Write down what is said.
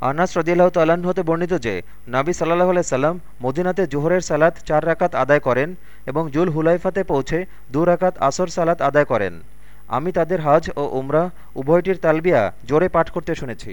আনাস রদিল্লাহ তাল্লাহ্ন হতে বর্ণিত যে, নাবি সাল্লাহ সাল্লাম মদিনাতে জোহরের সালাত চার রাকাত আদায় করেন এবং জুল হুলাইফাতে পৌঁছে দু রাকাত আসর সালাত আদায় করেন। আমি তাদের হাজ ও উমরা উভয়টির তালবিয়া জোরে পাঠ করতে শুনেছি।